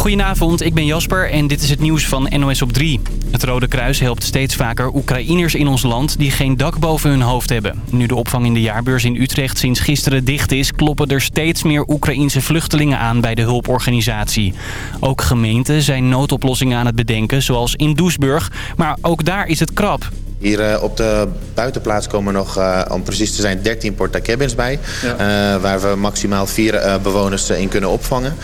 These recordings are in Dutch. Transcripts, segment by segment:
Goedenavond, ik ben Jasper en dit is het nieuws van NOS op 3. Het Rode Kruis helpt steeds vaker Oekraïners in ons land die geen dak boven hun hoofd hebben. Nu de opvang in de jaarbeurs in Utrecht sinds gisteren dicht is... kloppen er steeds meer Oekraïense vluchtelingen aan bij de hulporganisatie. Ook gemeenten zijn noodoplossingen aan het bedenken, zoals in Doesburg. Maar ook daar is het krap. Hier uh, op de buitenplaats komen nog, uh, om precies te zijn, 13 porta cabins bij. Ja. Uh, waar we maximaal vier bewoners in kunnen opvangen.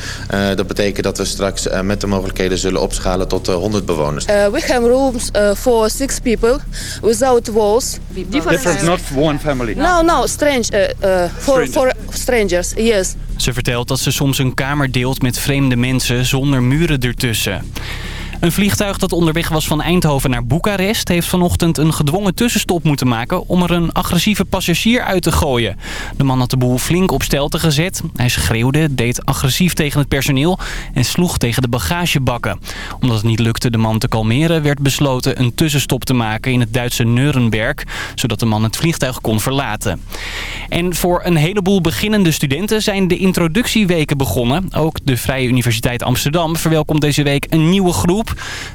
dat betekent dat we straks met de mogelijkheden zullen opschalen tot 100 bewoners. we have rooms for six people without walls. Different, Different not one family? No, no, strange, for, for strangers, yes. Ze vertelt dat ze soms een kamer deelt met vreemde mensen zonder muren ertussen. Een vliegtuig dat onderweg was van Eindhoven naar Boekarest... heeft vanochtend een gedwongen tussenstop moeten maken... om er een agressieve passagier uit te gooien. De man had de boel flink op stelte gezet. Hij schreeuwde, deed agressief tegen het personeel... en sloeg tegen de bagagebakken. Omdat het niet lukte de man te kalmeren... werd besloten een tussenstop te maken in het Duitse Nuremberg... zodat de man het vliegtuig kon verlaten. En voor een heleboel beginnende studenten zijn de introductieweken begonnen. Ook de Vrije Universiteit Amsterdam verwelkomt deze week een nieuwe groep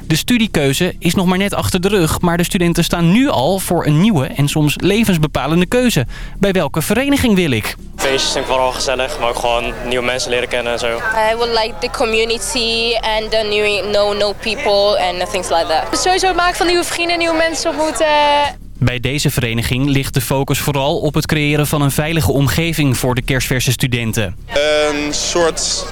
de studiekeuze is nog maar net achter de rug, maar de studenten staan nu al voor een nieuwe en soms levensbepalende keuze. Bij welke vereniging wil ik? Feestjes zijn vooral gezellig, maar ook gewoon nieuwe mensen leren kennen en zo. I would like the community and the new know no people and things like that. Sowieso het maken van nieuwe vrienden, nieuwe mensen ontmoeten. Bij deze vereniging ligt de focus vooral op het creëren van een veilige omgeving voor de kerstverse studenten. Een soort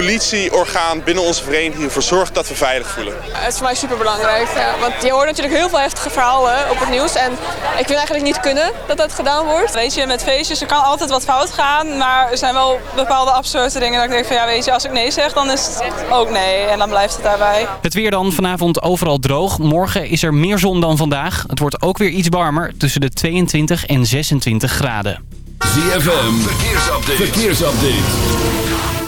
politieorgaan binnen onze vereniging ervoor zorgt dat we veilig voelen. Het is voor mij super belangrijk. Ja. Want je hoort natuurlijk heel veel heftige verhalen op het nieuws. En ik vind eigenlijk niet kunnen dat dat gedaan wordt. Weet je, met feestjes er kan altijd wat fout gaan. Maar er zijn wel bepaalde absurde dingen dat ik denk van ja weet je, als ik nee zeg dan is het ook nee. En dan blijft het daarbij. Het weer dan vanavond overal droog. Morgen is er meer zon dan vandaag. Het wordt ook weer iets warmer tussen de 22 en 26 graden. ZFM, verkeersupdate. verkeersupdate.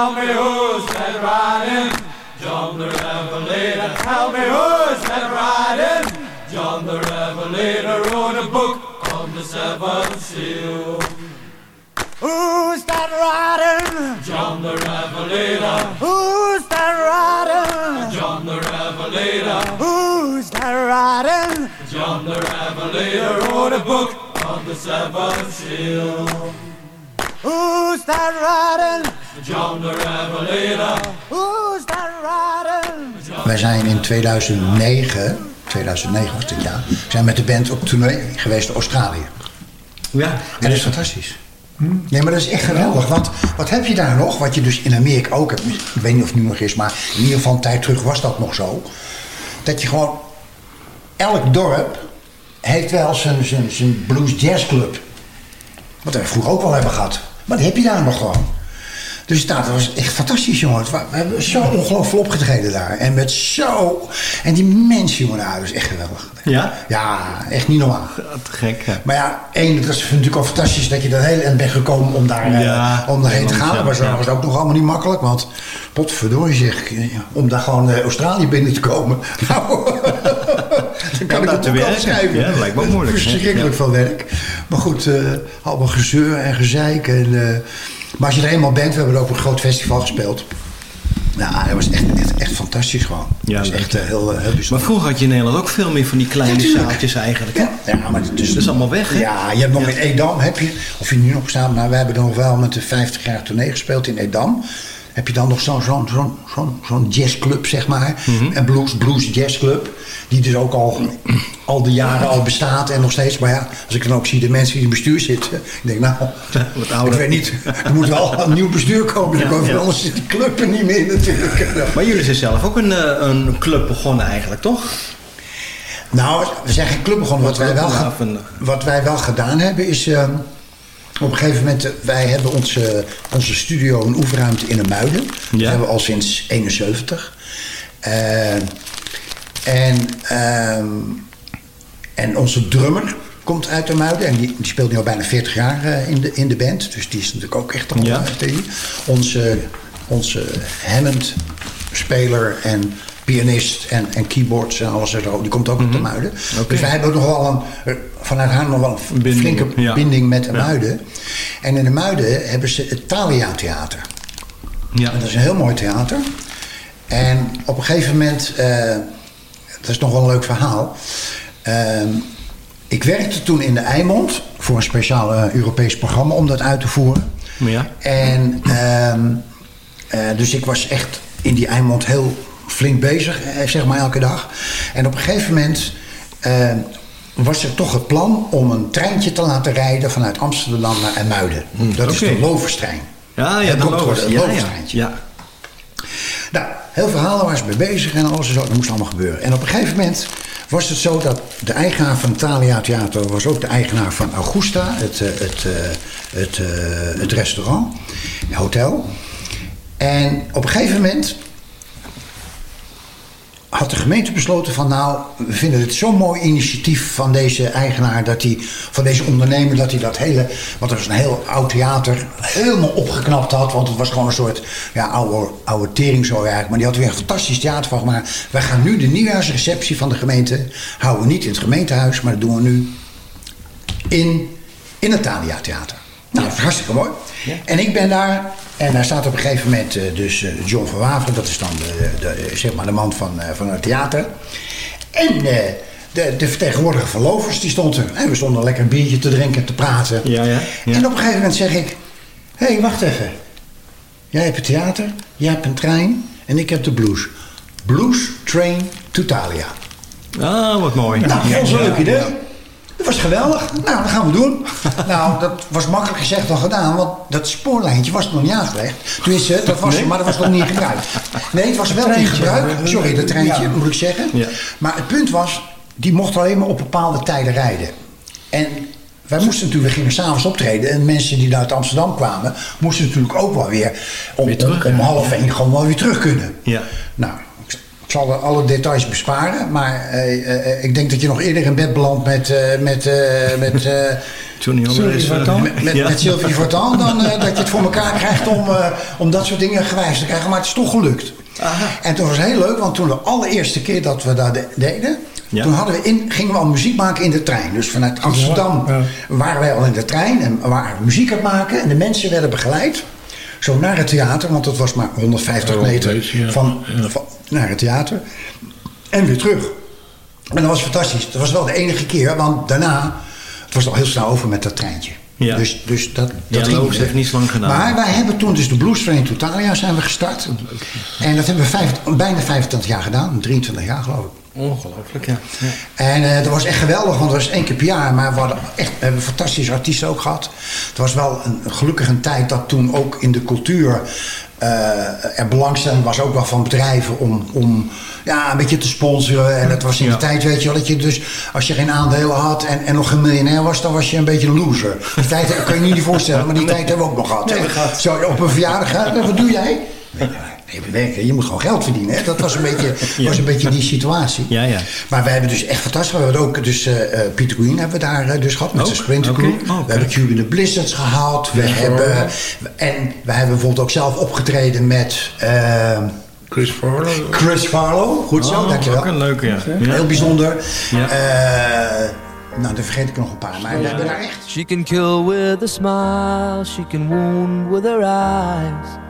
Tell me who's that riding? John the Revelator, tell me who's that riding? John the Revelator wrote a book on the seventh seal. Who's that riding? John the Revelator. Who's that riding? John the Revelator. Who's that riding? John the Revelator wrote a book on the seventh seal. Who's that riding? John the Revelator. Who's that riding? Wij zijn in 2009, 2009 was dit jaar, zijn met de band op tournee geweest in Australië. Ja. En dat is fantastisch. Nee, maar dat is echt geweldig. Want wat heb je daar nog? Wat je dus in Amerika ook hebt. Ik weet niet of het nu nog is, maar in ieder geval een tijd terug was dat nog zo. Dat je gewoon... Elk dorp heeft wel zijn, zijn, zijn blues jazz club. Wat we vroeger ook wel hebben gehad. Die heb je daar nog gewoon. Dus dat was echt fantastisch, jongen. We hebben zo ongelooflijk opgetreden daar. En met zo... En die mensen, jongen, daar, is echt geweldig. Ja? Ja, echt niet normaal. Te gek, hè? Maar ja, één, dat is natuurlijk al fantastisch dat je dat hele end bent gekomen om, daar, ja, uh, om daarheen te gaan. Maar zo was ook nog allemaal niet makkelijk. Want, potverdorie zeg, om daar gewoon uh, Australië binnen te komen. Nou, dan kan ik het wel schrijven. Ja, dat lijkt me ook moeilijk. Verschrikkelijk veel werk. Maar goed, uh, allemaal gezeur en gezeik en... Maar als je er eenmaal bent, we hebben ook een groot festival gespeeld. Ja, dat was echt, echt, echt fantastisch gewoon. Ja, dat is echt uh, heel, heel bijzonder. Maar vroeger had je in Nederland ook veel meer van die kleine ja, zaaltjes eigenlijk. Ja, ja, maar dus, dat is allemaal weg. Hè? Ja, je hebt nog in Edam, heb je, of je nu nog staat, maar we hebben nog wel met de 50 jaar tournee gespeeld in Edam. Heb je dan nog zo'n zo'n zo'n zo'n zo'n jazzclub, zeg maar. Mm -hmm. Een blues, blues jazzclub. Die dus ook al, al de jaren al bestaat en nog steeds. Maar ja, als ik dan ook zie de mensen die in het bestuur zitten. Ik denk, nou, Wat ouder. ik weet niet. Er moet wel een nieuw bestuur komen. Ja, ja. Anders zit die club er niet meer natuurlijk. Maar jullie zijn zelf ook een, een club begonnen eigenlijk, toch? Nou, we zijn geen club begonnen. Wat wij wel, wat wij wel gedaan hebben is... ehm, op een gegeven moment, eh, wij hebben onze, onze studio, een oefenruimte in de Muiden. Dat hebben we al sinds 71. Eh, en, ehm, en onze drummer komt uit de Muiden. En die, die speelt nu al bijna 40 jaar eh, in, de, in de band. Dus die is natuurlijk ook echt al Ja. Onze, onze Hammond speler en pianist en, en keyboards en alles erop. Die komt ook uit de Muiden. Dus wij hebben nog wel een, eh, vanuit haar nog wel een Binding, flinke ja. binding met de Ja. Muiden. En in de Muiden hebben ze het Thalia Theater. Ja. En dat is een heel mooi theater. En op een gegeven moment, eh, dat is nog wel een leuk verhaal. Ehm, ik werkte toen in de Eimond voor een speciaal eh, Europees programma om dat uit te voeren. Ja. En ehm, eh, dus ik was echt in die Eimond heel flink bezig, eh, zeg maar elke dag. En op een gegeven moment eh, was er toch het plan om een treintje te laten rijden vanuit Amsterdam naar IJmuiden. Dat is de Loverstrein. Ja, ja, Dat door de Ja, ja. Loverstreintje. ja. Nou, heel verhaal daar was ik mee bezig en alles en zo. Dat moest allemaal gebeuren. En op een gegeven moment was het zo dat de eigenaar van Thalia Theater was ook de eigenaar van Augusta, het, eh, het, het, het restaurant, het hotel. En op een gegeven moment had de gemeente besloten van nou, we vinden het zo'n mooi initiatief van deze eigenaar, dat hij, van deze ondernemer, dat hij dat hele, want het was een heel oud theater, helemaal opgeknapt had, want het was gewoon een soort ja, oude, oude tering zo eigenlijk, maar die had weer een fantastisch theater van gemaakt. Wij gaan nu de nieuwjaarsreceptie van de gemeente, houden niet in het gemeentehuis, maar dat doen we nu in, in het Thalia Theater. Nou, dat is hartstikke mooi. En ik ben daar, en daar staat op een gegeven moment eh, dus eh, John van Waveren, dat is dan de, de, zeg maar de man van, eh, van het theater. En de, de vertegenwoordiger van Lovers, die stond er. En we stonden lekker een biertje te drinken, te praten. Ja, ja, ja. En op een gegeven moment zeg ik, hé, hey, wacht even. Jij hebt het theater, jij hebt een trein en ik heb de blues. Blues Train to Thalia. Ah, wat mooi. Nou, dat was een leuk idee. Dat was geweldig. Nou, dat gaan we doen. nou, dat was makkelijk gezegd dan gedaan, want dat spoorlijntje was nog niet aangelegd. Tenminste, dat was, Nee? maar dat was nog niet gebruikt. Nee, het was wel in gebruik. Sorry, dat treintje, Ja. moet ik zeggen. Ja. Maar het punt was, die mocht alleen maar op bepaalde tijden rijden. En wij moesten natuurlijk, we gingen s'avonds optreden. En mensen die uit Amsterdam kwamen, moesten natuurlijk ook wel weer om, om, om half één gewoon wel weer terug kunnen. Ja. Nou, ik zal er alle details besparen, maar eh, eh, ik denk dat je nog eerder in bed belandt met, eh, met, eh, met, eh, Johnny Alvarez. met, met, met, Ja. met Sylvie Vartan dan eh, dat je het voor elkaar krijgt om, eh, om dat soort dingen gewijs te krijgen. Maar het is toch gelukt. En toen was het heel leuk, want toen de allereerste keer dat we dat de- deden, Ja. toen hadden we in, gingen we al muziek maken in de trein. Dus vanuit Amsterdam waren wij al in de trein en we waren muziek aan het maken. En de mensen werden begeleid. Zo naar het theater, want het was maar 150 meter van, van, naar het theater. En weer terug. En dat was fantastisch. Dat was wel de enige keer, want daarna... Het was al heel snel over met dat treintje. Ja. Dus, dus dat, dat Ja, heeft niet zo lang gedaan. Maar wij hebben toen dus de Blues Train Totalia zijn we gestart. En dat hebben we vijf, bijna 25 jaar gedaan. 23 jaar geloof ik. Ongelooflijk, ja. ja. En eh, dat was echt geweldig, want dat was één keer per jaar. Maar we, hadden echt, we hebben fantastische artiesten ook gehad. Het was wel een, gelukkig een tijd dat toen ook in de cultuur... eh, er belangstelling was ook wel van bedrijven om, om ja, een beetje te sponsoren. En dat was in Ja. de tijd, weet je wel, dat je dus... als je geen aandelen had en, en nog geen miljonair was... dan was je een beetje een loser. Die tijd kan je je niet voorstellen, maar die tijd hebben we ook nog gehad. Zo, op een verjaardag, wat doe jij? Nee, we werken. Je moet gewoon geld verdienen. Hè? Dat was een beetje, was een beetje die situatie. Ja, ja. Maar wij hebben dus echt fantastisch. We hebben ook dus eh, eh, Peter Green hebben we daar eh, dus gehad met zijn Sprinter. Crew. Oh. We hebben Cuban the Blizzards gehaald. We hebben, en we hebben bijvoorbeeld ook zelf opgetreden met eh, Chris Farlow. Chris Farlow. Goed zo, Oh, dankjewel. ook een leuke, ja. Ja. Heel bijzonder. Ja. Eh, nou, dan vergeet ik nog een paar. Maar we hebben daar echt... She can kill with a smile, she can wound with her eyes.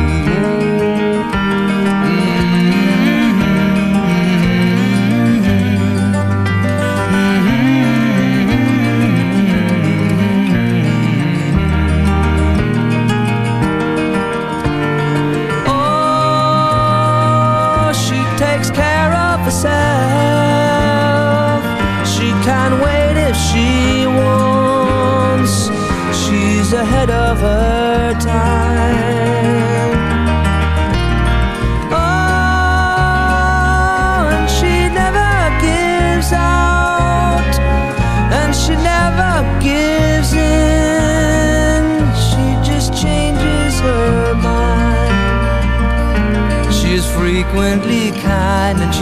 Takes care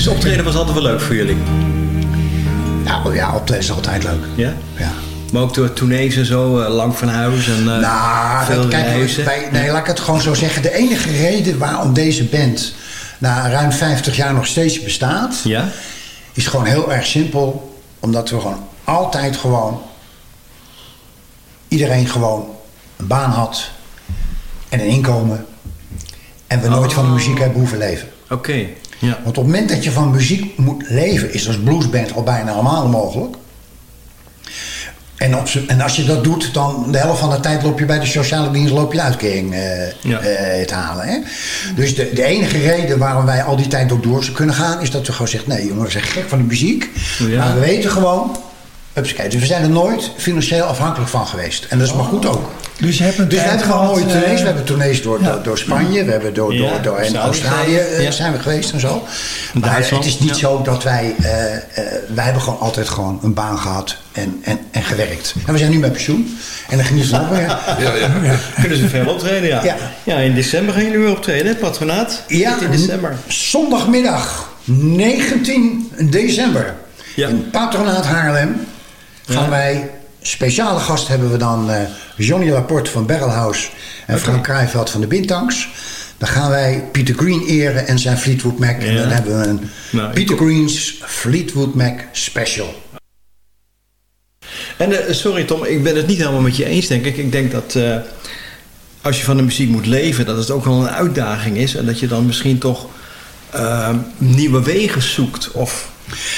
Dus optreden was altijd wel leuk voor jullie? Ja, oh ja optreden is altijd leuk. Ja? Ja. Maar ook door tournees en zo, eh, lang van huis en eh, Nou, veel kijk, reizen? wij, nee, laat ik het gewoon zo zeggen. De enige reden waarom deze band na ruim 50 jaar nog steeds bestaat... Ja? is gewoon heel erg simpel. Omdat we gewoon altijd gewoon... iedereen gewoon een baan had en een inkomen. En we nooit van de muziek hebben hoeven leven. Oké, ja. Want op het moment dat je van muziek moet leven... is als bluesband al bijna allemaal mogelijk. En, op en als je dat doet, dan de helft van de tijd loop je bij de sociale dienst loop je de uitkering eh, eh, te halen. Hè? Dus de, de enige reden waarom wij al die tijd ook door kunnen gaan, is dat we gewoon zeggen: nee, jongen, we zijn gek van de muziek. Ja. Maar we weten gewoon. Dus we zijn er nooit financieel afhankelijk van geweest. En dat is maar goed ook. Dus je hebt een Dus we hebben gewoon mooie tournees. eh, We hebben tournees door, door, door Spanje. We hebben door, Ja, door, door in Australië eh, ja. zijn we geweest en zo. Maar Duitsland, het is niet ja. zo dat wij... eh, eh, wij hebben gewoon altijd gewoon een baan gehad en, en, en gewerkt. En we zijn nu met pensioen. En dan genieten we nog weer. Ja, ja. Kunnen ze veel optreden, ja. Ja. ja. in december gaan jullie weer optreden, patronaat. Ja, in december. Zondagmiddag 19 december. In Patronaat Haarlem gaan Ja. wij... Speciale gast hebben we dan eh, Johnny Laporte van Barrelhouse en Frank Krijveld van de Bintanks. Dan gaan wij Peter Green eren en zijn Fleetwood Mac. En dan hebben we een Nou, Peter Green's Fleetwood Mac special. En eh, sorry Tom, ik ben het niet helemaal met je eens denk ik. Ik denk dat eh, als je van de muziek moet leven, dat het ook wel een uitdaging is. En dat je dan misschien toch nieuwe wegen zoekt of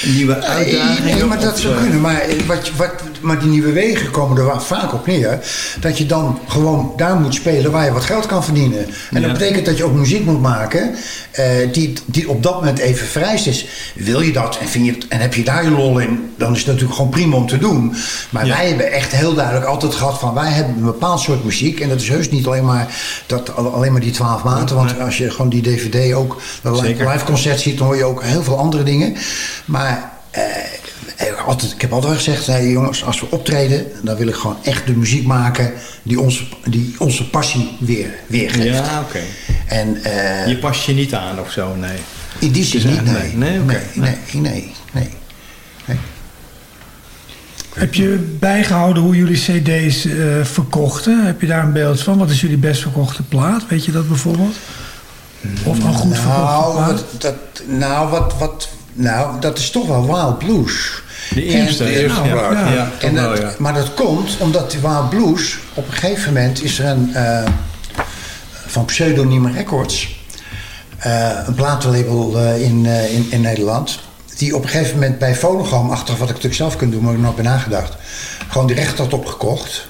nieuwe uitdagingen. Nee, maar dat zou eh, kunnen. Maar, eh, wat, wat, maar die nieuwe wegen komen er vaak op neer. Dat je dan gewoon daar moet spelen waar je wat geld kan verdienen. En Ja. dat betekent dat je ook muziek moet maken eh, die, die op dat moment even vereist is. Wil je dat en, vind je en heb je daar je lol in, dan is het natuurlijk gewoon prima om te doen. Maar wij hebben echt heel duidelijk altijd gehad van wij hebben een bepaald soort muziek. En dat is heus niet alleen maar, dat, alleen maar die twaalf maten. Want als je gewoon die dvd ook, dat live, concert ziet, dan hoor je ook heel veel andere dingen. Maar eh, altijd, ik heb altijd gezegd, hey, jongens, als we optreden, dan wil ik gewoon echt de muziek maken die onze, die onze passie weer, weergeeft. Ja, oké. En, eh, Je past je niet aan of zo, nee. in die zin niet, nee. nee, oké. nee, nee, nee, nee. nee. Heb je bijgehouden hoe jullie cd's eh, verkochten? Heb je daar een beeld van? Wat is jullie best verkochte plaat? Weet je dat bijvoorbeeld? Of een goed verkochte nou, plaat? wat, dat, nou, wat, wat, nou, dat is toch wel Wild Blues. De eerste, En- de eerste ja, plaat. ja. Wel. Maar dat komt omdat die Wild Blues... op een gegeven moment is er een... eh, van Pseudoniem Records... eh, een platenlabel eh, in, in, in Nederland... die op een gegeven moment bij Phonogram... achteraf wat ik natuurlijk zelf kan doen, maar ik heb er nog bij nagedacht... gewoon die recht had opgekocht...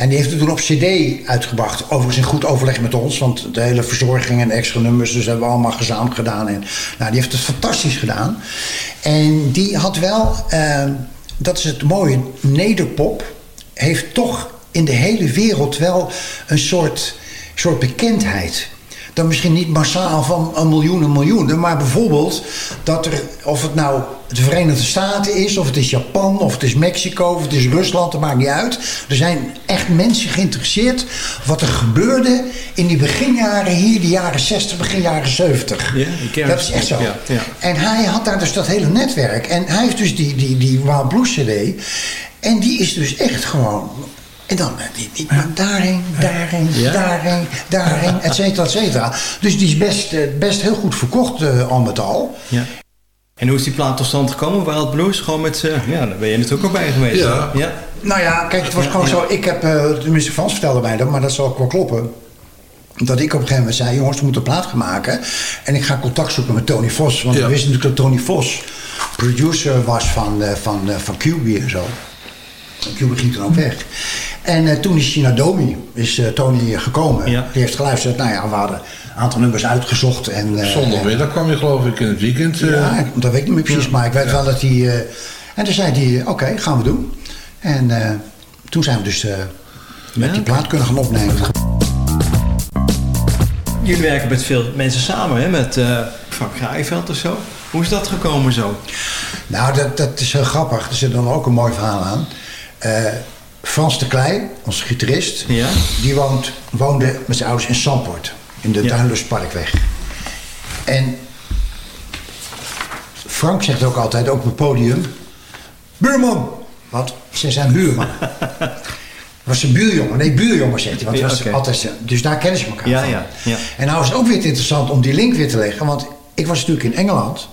En die heeft het toen op CD uitgebracht. Overigens in goed overleg met ons, want de hele verzorging en extra nummers, dus hebben we allemaal gezamenlijk gedaan. En, nou, die heeft het fantastisch gedaan. En die had wel, eh, dat is het mooie, nederpop heeft toch in de hele wereld wel een soort, soort bekendheid. Dan misschien niet massaal van een miljoen en miljoenen, maar bijvoorbeeld dat er, of het nou de Verenigde Staten is, of het is Japan, of het is Mexico, of het is Rusland, dat maakt niet uit. Er zijn echt mensen geïnteresseerd wat er gebeurde in die beginjaren hier, de jaren 60, begin jaren 70. Ja, dat is echt zo. Ja. En hij had daar dus dat hele netwerk. En hij heeft dus die, die, die Wild Blues CD. En die is dus echt gewoon... En dan eh, die, die, daarheen, daarheen, Ja. daarheen, daarheen, et cetera, et cetera. Dus die is best, eh, best heel goed verkocht eh, al met al. Ja. En hoe is die plaat tot stand gekomen? Wild Blues? Gewoon met... eh, ja, daar ben je natuurlijk ook bij geweest. Ja. ja. Nou ja, kijk, het was Ja, gewoon ja. zo. Ik heb, eh tenminste Frans vertelde mij dat, maar dat zal ook wel kloppen. Dat ik op een gegeven moment zei, jongens, we moeten een plaat gaan maken. En ik ga contact zoeken met Tony Vos. Want we wisten natuurlijk dat Tony Vos producer was van, eh, van, eh, van QB en zo. En QB ging toen ook weg. En eh, toen is hij naar Domi, is eh, Tony gekomen. Die heeft geluisterd. Nou ja, we hadden aantal nummers uitgezocht. En, eh, Zondagmiddag kwam je geloof ik in het weekend. eh. ja, ik- dat weet ik niet meer precies, maar ik weet wel dat hij... eh, en toen zei hij, oké, gaan we doen. En eh, toen zijn we dus eh, met die plaat kunnen gaan opnemen. Jullie werken met veel mensen samen, hè? Met eh, Frank Grijveld of zo. Hoe is dat gekomen zo? Nou, dat, dat is heel grappig. Er zit dan ook een mooi verhaal aan. Eh, Frans de Kleij, onze gitarist, die woont, woonde met zijn ouders in Zandpoort. In de Duinlustparkweg. En Frank zegt ook altijd, ook op het podium... Buurman! Want ze zijn buurman. was zijn buurjongen. Nee, buurjongen zegt hij. Want was oké. altijd, dus daar kennen ze elkaar Ja, van. ja, ja. En nou is het ook weer interessant om die link weer te leggen. Want ik was natuurlijk in Engeland.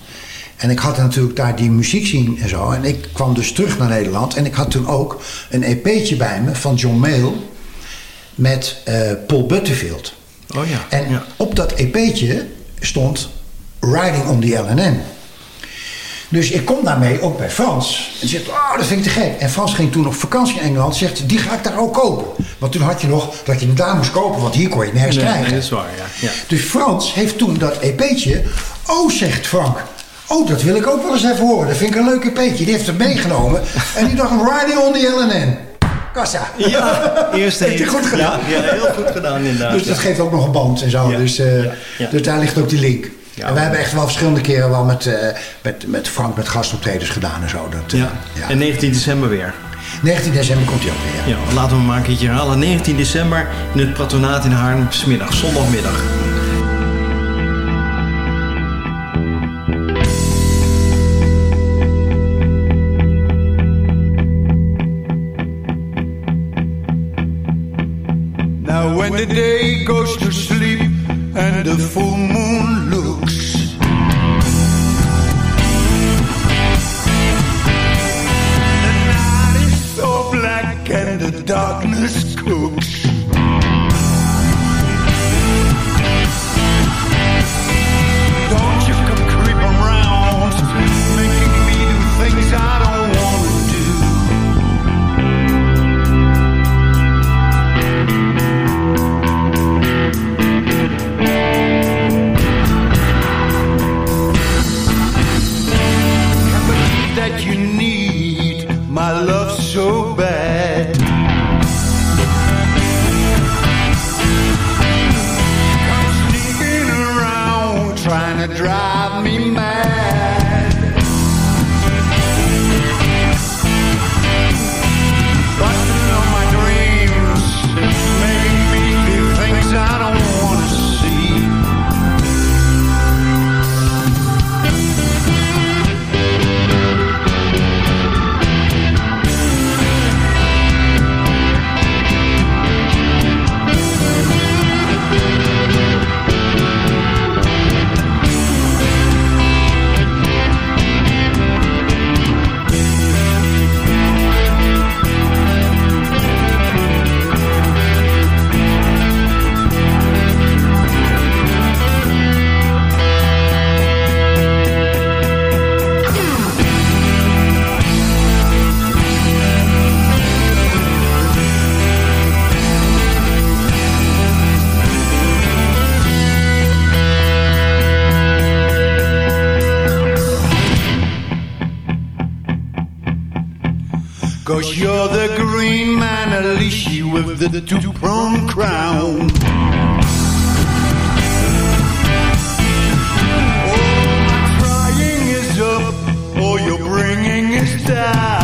En ik had natuurlijk daar die muziek zien en zo. En ik kwam dus terug naar Nederland. En ik had toen ook een EP'tje bij me van John Mayall. Met eh, Paul Butterfield. Oh ja. En op dat EP'tje stond Riding on the LNN. Dus ik kom daarmee ook bij Frans. En zegt, oh, dat vind ik te gek. En Frans ging toen op vakantie in Engeland. Zegt, die ga ik daar ook kopen. Want toen had je nog dat je het daar moest kopen. Want hier kon je het nergens Nee, krijgen. dat is waar, ja. ja. Dus Frans heeft toen dat EP'tje. Oh, zegt Frank. Oh, dat wil ik ook wel eens even horen. Dat vind ik een leuk EP'tje. Die heeft het meegenomen. en die dacht, Riding on the LNN. Kassa. Ja, eerst heeft hij goed gedaan. Ja, ja, heel goed gedaan inderdaad. Dus dat geeft ook nog een band en zo. Dus, eh, dus daar ligt ook die link. Ja. en wij hebben echt wel verschillende keren wel met, eh, met, met Frank met gastoptredens gedaan en zo. Dat, eh, Ja. En 19 december weer. 19 december komt hij ook weer. Ja, laten we hem maar een keertje herhalen. 19 december in het patronaat in Haarlem, smiddag, zondagmiddag. When the day goes to sleep and the full moon man, Alicia, with the two-pronged crown. All my trying is up, all your bringing is down.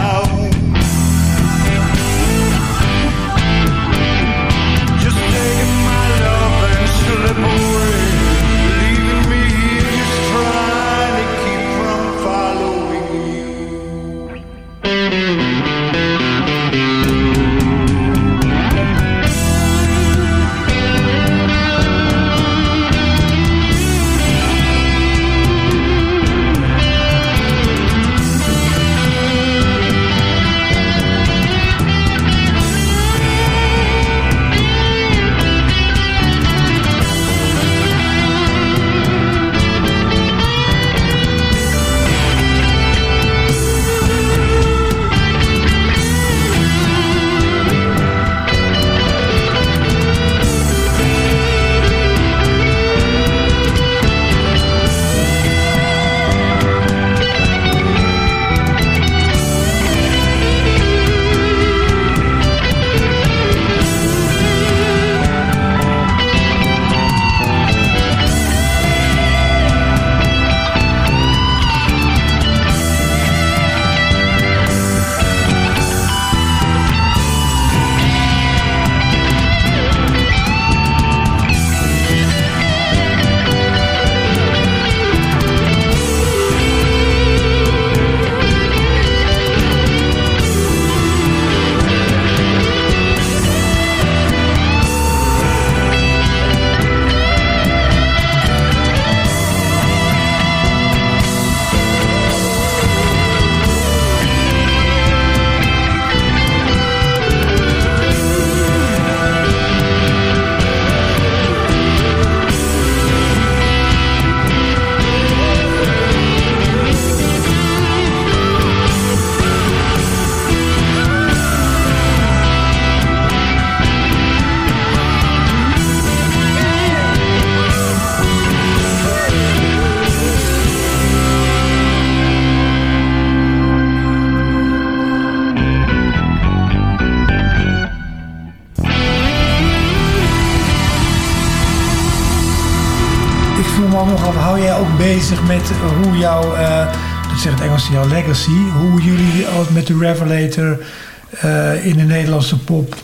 Jouw legacy, hoe jullie als met de Revelator eh, in de Nederlandse pop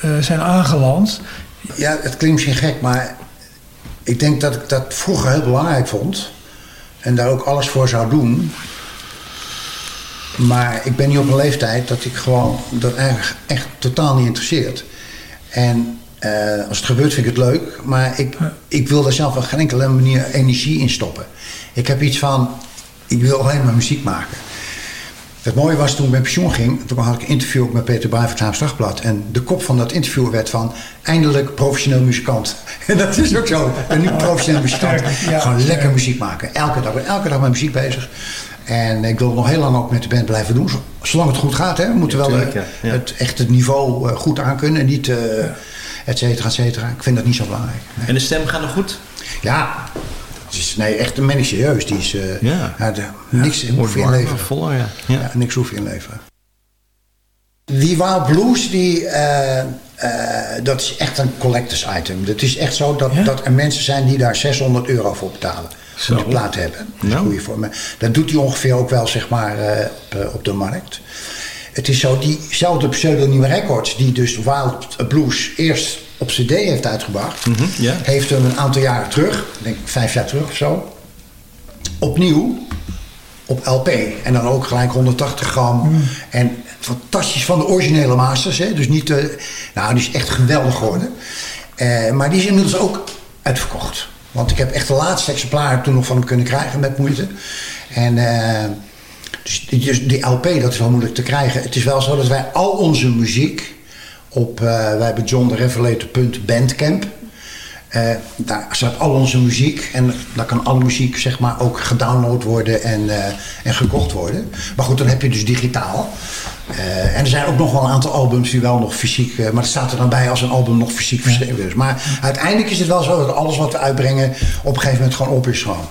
eh, zijn aangeland? Ja, het klinkt misschien gek, maar ik denk dat ik dat vroeger heel belangrijk vond. En daar ook alles voor zou doen. Maar ik ben nu op een leeftijd dat ik gewoon dat eigenlijk echt totaal niet interesseert. En eh, als het gebeurt vind ik het leuk, maar ik, ik wil daar zelf op geen enkele manier energie in stoppen. Ik heb iets van, ik wil alleen maar muziek maken. Het mooie was toen ik met pensioen ging, toen had ik een interview ook met Peter Bruijf van het Dagblad. En de kop van dat interview werd van, eindelijk professioneel muzikant. En dat is ook zo, ben nu professioneel muzikant. Ja, Gewoon lekker muziek maken. Elke dag, elke dag met muziek bezig. En ik wil nog heel lang ook met de band blijven doen. Zolang het goed gaat, hè. We moeten Ja, wel tuurlijk, eh, ja. Het, echt het niveau eh, goed aankunnen. En niet, eh et cetera, et cetera. Ik vind dat niet zo belangrijk. En de stem gaat nog goed? Ja. Nee, echt, ben ik serieus. Die is, eh, Ja. ja, de- niks wordt hoef je inleveren. voller, ja. Ja. niks hoef je inleveren. Die Wild Blues, die, eh, eh, dat is echt een collectors item. Het is echt zo dat, dat er mensen zijn die daar 600 euro voor betalen. Zo. Om die plaat te hebben. Dat is Nou. goede voor me. Dat doet hij ongeveer ook wel, zeg maar, eh, op, eh, op de markt. Het is zo, diezelfde pseudonieme records die dus Wild Blues eerst op cd heeft uitgebracht... ja. heeft hem een aantal jaren terug, ik denk vijf jaar terug of zo... opnieuw op LP. En dan ook gelijk 180 gram. En fantastisch van de originele masters. Hè? Dus niet, eh, nou, die is echt geweldig geworden. Eh, maar die is inmiddels ook uitverkocht. Want ik heb echt de laatste exemplaren toen nog van hem kunnen krijgen met moeite. En eh, dus die, dus die LP, dat is wel moeilijk te krijgen. Het is wel zo dat wij al onze muziek op, eh, wij hebben John de Revelator.bandcamp. Eh, daar staat al onze muziek en daar kan alle muziek zeg maar ook gedownload worden en, eh, en gekocht worden. Maar goed, dan heb je dus digitaal. En er zijn ook nog wel een aantal albums die wel nog fysiek, maar het staat er dan bij als een album nog fysiek verschenen is. Maar uiteindelijk is het wel zo dat alles wat we uitbrengen op een gegeven moment gewoon op is gewoon.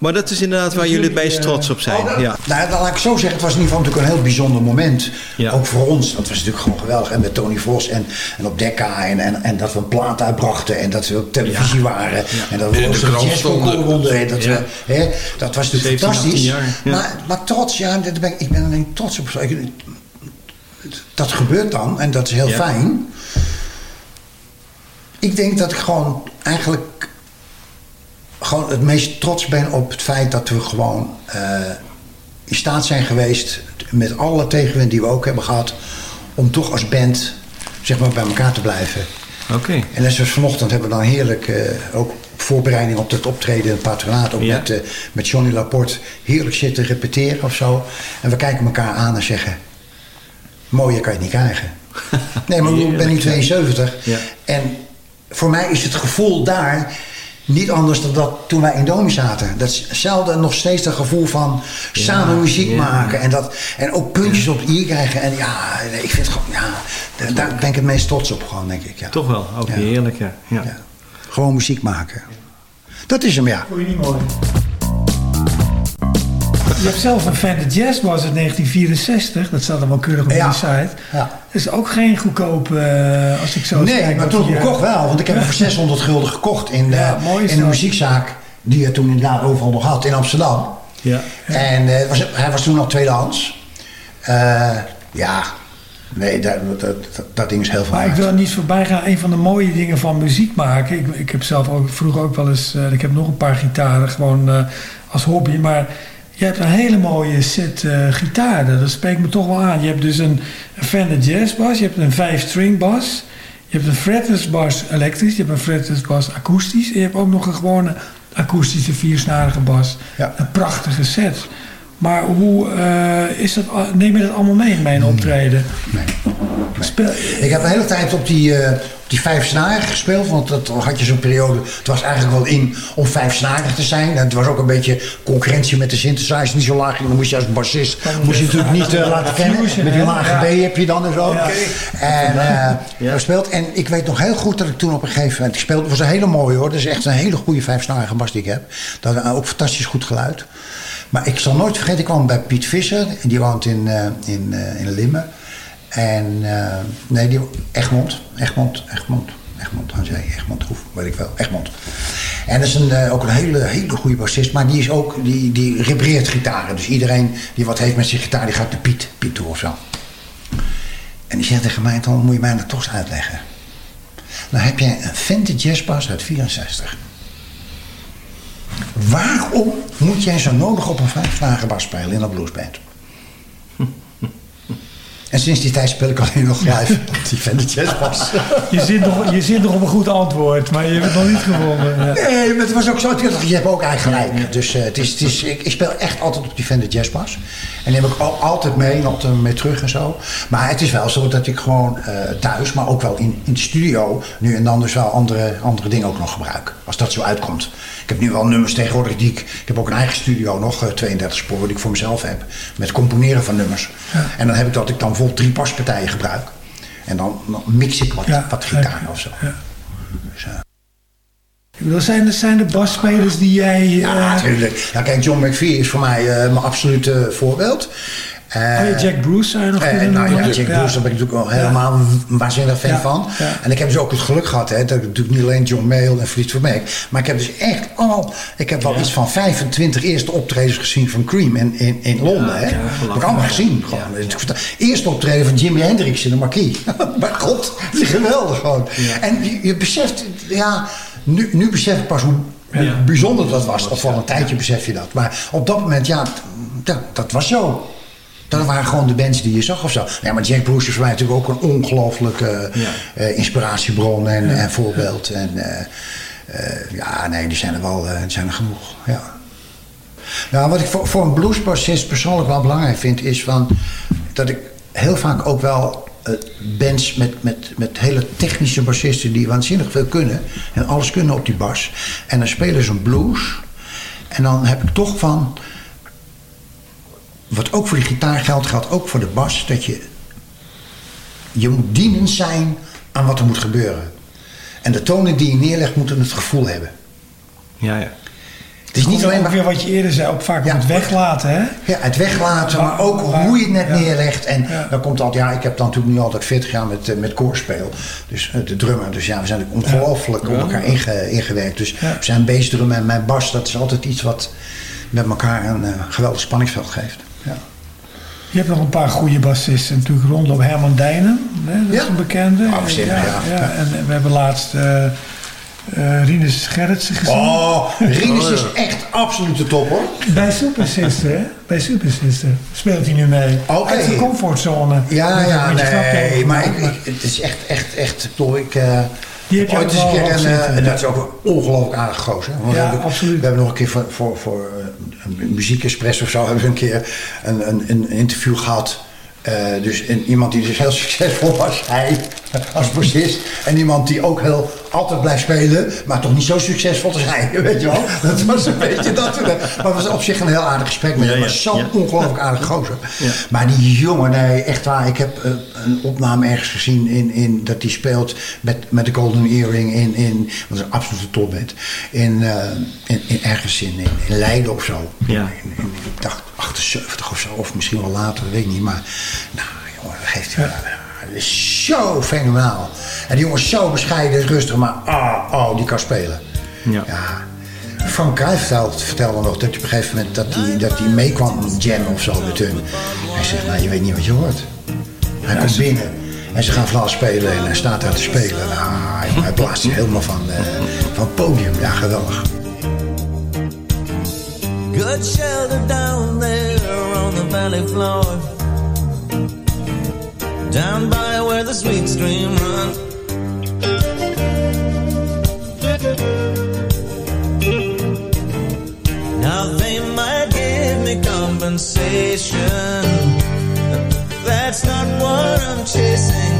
Maar dat is inderdaad waar jullie het meest trots op zijn. Ja. Nou, dan laat ik zo zeggen, het was in ieder geval natuurlijk een heel bijzonder moment. Ook voor ons. Dat was natuurlijk gewoon geweldig. En met Tony Vos en, en op Decca. En, en, en dat we een plaat uitbrachten. En dat we op televisie waren. En dat we onze jazzconcours wonnen. En dat, Ja. we, hè, dat was natuurlijk 17, fantastisch. 18 jaar, ja. Maar, maar trots, ja, daar ben ik, ik ben ik trots op. Ik- Dat gebeurt dan. En dat is heel Ja. fijn. Ik denk dat ik gewoon eigenlijk gewoon het meest trots ben op het feit dat we gewoon eh, in staat zijn geweest, met alle tegenwind die we ook hebben gehad, om toch als band zeg maar, bij elkaar te blijven. Oké. En net zoals vanochtend hebben we dan heerlijk, eh, ook voorbereiding op het optreden in het patronaat, ook Ja. met, eh, met Johnny Laporte, heerlijk zitten repeteren of zo. En we kijken elkaar aan en zeggen, mooier kan je het niet krijgen. Nee, maar ik ben nu 72. Ja. En voor mij is het gevoel daar niet anders dan dat toen wij in Domi zaten. Dat is hetzelfde nog steeds dat gevoel van samen muziek ja. maken. En, dat, en ook puntjes op de i krijgen. En ja, ik vind het gewoon, ja, daar- daar ben ik het meest trots op gewoon, denk ik. Ja. Toch wel, ook Ja. heerlijk, ja. ja. Gewoon muziek maken. Dat is hem, ja. Vond je niet mooi? Je hebt zelf een Fender Jazz Bass uit 1964. Dat staat dan wel keurig op Ja. je site. Ja. Dat is ook geen goedkoop, eh, als ik zo Nee, kijk maar toen je- gekocht wel. Want ik heb hem voor 600 gulden gekocht in de, Ja, in de muziekzaak. Die je toen inderdaad overal nog had in Amsterdam. Ja. En eh, was, hij was toen nog tweedehands. Eh, ja, nee, dat, dat, ding is heel veel Maar ik wil er niet voorbij gaan. Een van de mooie dingen van muziek maken. Ik, ik heb zelf ook vroeger ook wel eens. eh, ik heb nog een paar gitaren gewoon eh, als hobby. Maar je hebt een hele mooie set eh, gitaren. Dat spreekt me toch wel aan. Je hebt dus een, een Fender Jazz Bass. Je hebt een 5-string bas. Je hebt een fretless bas elektrisch. Je hebt een fretless bas akoestisch. En je hebt ook nog een gewone akoestische viersnarige bas. Een prachtige set. Maar hoe eh, is dat, neem je dat allemaal mee in mijn optreden? Speel, Ik heb de hele tijd op die, eh, die vijf snaren gespeeld. Want dat had je zo'n periode. Het was eigenlijk wel in om vijf snaren te zijn. En het was ook een beetje concurrentie met de synthesizer. Niet zo laag. Dan moest je als bassist moest je natuurlijk niet eh, laten kennen. Met die lage. B heb je dan en zo. En eh gespeeld. En ik weet nog heel goed dat ik toen op een gegeven moment. Ik speelde, het was een hele mooie hoor. Dat is echt een hele goede vijfsnarige bas die ik heb. Dat had ook fantastisch goed geluid. Maar ik zal nooit vergeten, ik kwam bij Piet Visser. En die woont in, in, in Limmen. En eh, nee, die, Egmond. Egmond, Egmond. Egmond, hij zei Egmond Groef, weet ik wel. Egmond. En dat is een, eh, ook een hele, hele goede bassist. Maar die is ook, die, die repareert gitaren. Dus iedereen die wat heeft met zijn gitaar, die gaat naar Piet, Piet toe of zo. En die zegt tegen mij, dan moet je mij dat toch eens uitleggen. Nou heb jij een Fender Jazzbass uit 64. Waarom moet jij zo nodig op een vijfsnarige bas spelen in een bluesband? En sinds die tijd speel ik alleen nog live op die Fender Jazzbass. Je zit, nog, je zit nog op een goed antwoord, maar je hebt het nog niet gevonden. Ja. Nee, maar het was ook zo. Je hebt ook eigenlijk gelijk. Dus eh, het is, het is, ik, ik speel echt altijd op die Fender Jazzbass. En neem ik al, altijd mee en altijd mee terug en zo. Maar het is wel zo dat ik gewoon eh, thuis, maar ook wel in, in de studio... nu en dan dus wel andere, andere dingen ook nog gebruik. Als dat zo uitkomt. Ik heb nu wel nummers tegenwoordig die ik... Ik heb ook een eigen studio nog, eh, 32 sporen, die ik voor mezelf heb. Met componeren van nummers. En dan heb ik dat ik dan bijvoorbeeld drie paspartijen gebruik. En dan, dan mix ik wat, wat gitaar of zo. Dus, eh, bedoel, zijn, er- zijn de basspelers die jij... Ja, eh, natuurlijk. Ja, kijk, John McVie is voor mij eh, mijn absolute voorbeeld. Eh, oh ja, Jack Bruce zou je nog eh, kunnen nou ja? Jack Ja. Bruce, daar ben ik natuurlijk wel helemaal een waanzinnig fan van. En ik heb dus ook het geluk gehad, hè, dat ik natuurlijk niet alleen John Mayall en Fleet van Mac, maar ik heb dus echt al, ik heb wel iets van 25 eerste optredens gezien van Cream in, in, in Londen. hè. heb ik allemaal gezien. Gewoon. Eerste optreden van Jimi Hendrix in de Marquis. maar god, dat is geweldig gewoon. En je, je beseft, ja, nu, nu besef ik pas hoe bijzonder dat was. Of al een tijdje besef je dat. Maar op dat moment, ja, dat was zo. Dat waren gewoon de bands die je zag of zo. Ja, maar Jack Bruce is voor mij natuurlijk ook een ongelooflijke eh, inspiratiebron en, en voorbeeld. En eh, eh, ja, nee, die zijn er wel die zijn er genoeg. Ja. Nou, wat ik voor, voor een bluesbassist persoonlijk wel belangrijk vind, is van dat ik heel vaak ook wel bands met, met, met hele technische bassisten die waanzinnig veel kunnen en alles kunnen op die bas. En dan spelen ze een blues. En dan heb ik toch van, wat ook voor die gitaar geldt, geldt ook voor de bas, dat je, je moet dienend zijn aan wat er moet gebeuren. En de tonen die je neerlegt moeten het gevoel hebben. Ja, ja. Het is niet alleen maar weer wat je eerder zei, ook vaak om het weglaten, hè? Ja, het weglaten, maar ook hoe je het net neerlegt. En dan komt altijd, ja, ik heb dan natuurlijk nu altijd 40 jaar met, eh, met koorspeel. Dus eh, de drummer. Dus ja, we zijn natuurlijk ongelooflijk op Ja. elkaar inge- ingewerkt. Dus we zijn bassdrum en mijn bas, dat is altijd iets wat met elkaar een eh, geweldig spanningsveld geeft. Ja. Je hebt nog een paar goede bassisten natuurlijk rondlopen. Herman Dijnen, hè, dat is een bekende. Afzinnig, ja. En we hebben laatst eh eh, Rinus Gerritsen gezien. Oh, Rinus is echt absolute top hoor. Bij Super Sister, hè? Bij Super Sister speelt hij nu mee. Oké. Uit de comfortzone. Ja, ja, nee, maar ik, ik, het is echt, echt, echt, toch, ik... eh, Die heb je ooit ook eens een wel keer en dat is ook een ongelooflijk aardig gozer. Ja, absoluut. We hebben nog een keer voor, voor, voor een muziekexpress of zo... hebben we een keer een, een, een interview gehad... Eh, dus iemand die dus heel succesvol was, hij als bassist. En iemand die ook heel altijd blijft spelen, maar toch niet zo succesvol als hij. Weet je wel? Dat was een beetje dat. Maar het was op zich een heel aardig gesprek met Ja, hem. ja, Maar zo'n ja. ongelooflijk aardig gozer. Maar die jongen, nee, echt waar. Ik heb eh, een opname ergens gezien in, in, dat hij speelt met, met de Golden Earring in, in wat is een absolute topband. In, eh, in, in, ergens in, in, in Leiden of zo. Ja. In, in, ik dacht 78 of zo, of misschien wel later, dat weet ik niet. Maar nou, jongen, dat geeft hij. Het is zo fenomenaal. En die jongen is zo bescheiden, rustig, maar ah, oh, die kan spelen. Ja. Frank Cruijff vertelde, vertelde nog dat hij op een gegeven moment dat hij, dat hij meekwam op jam of zo met hun. Hij zegt, nou je weet niet wat je hoort. Hij komt binnen en ze gaan vlas spelen en hij staat daar te spelen. Nou, hij blaast zich helemaal van, eh, van het podium. Ja, geweldig. Good shelter down there on the valley floor. Down by where the sweet stream runs. Now they might give me compensation. That's not what I'm chasing.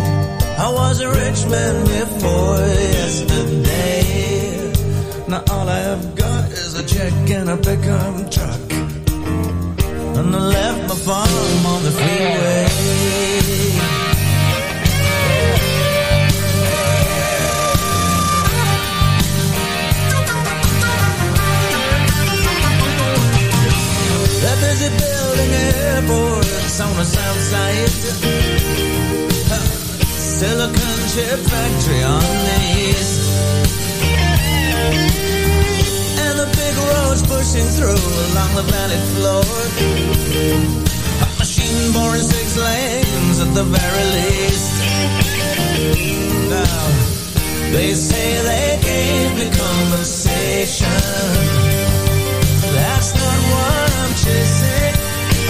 I was a rich man before yesterday. Now all I have a check and a pickup truck. And I left my farm on the freeway. They're busy building airports on the south side. Silicon chip factory on the east. Roads pushing through along the valley floor. A machine boring six lanes at the very least. Now, they say they gave me compensation. That's not what I'm chasing.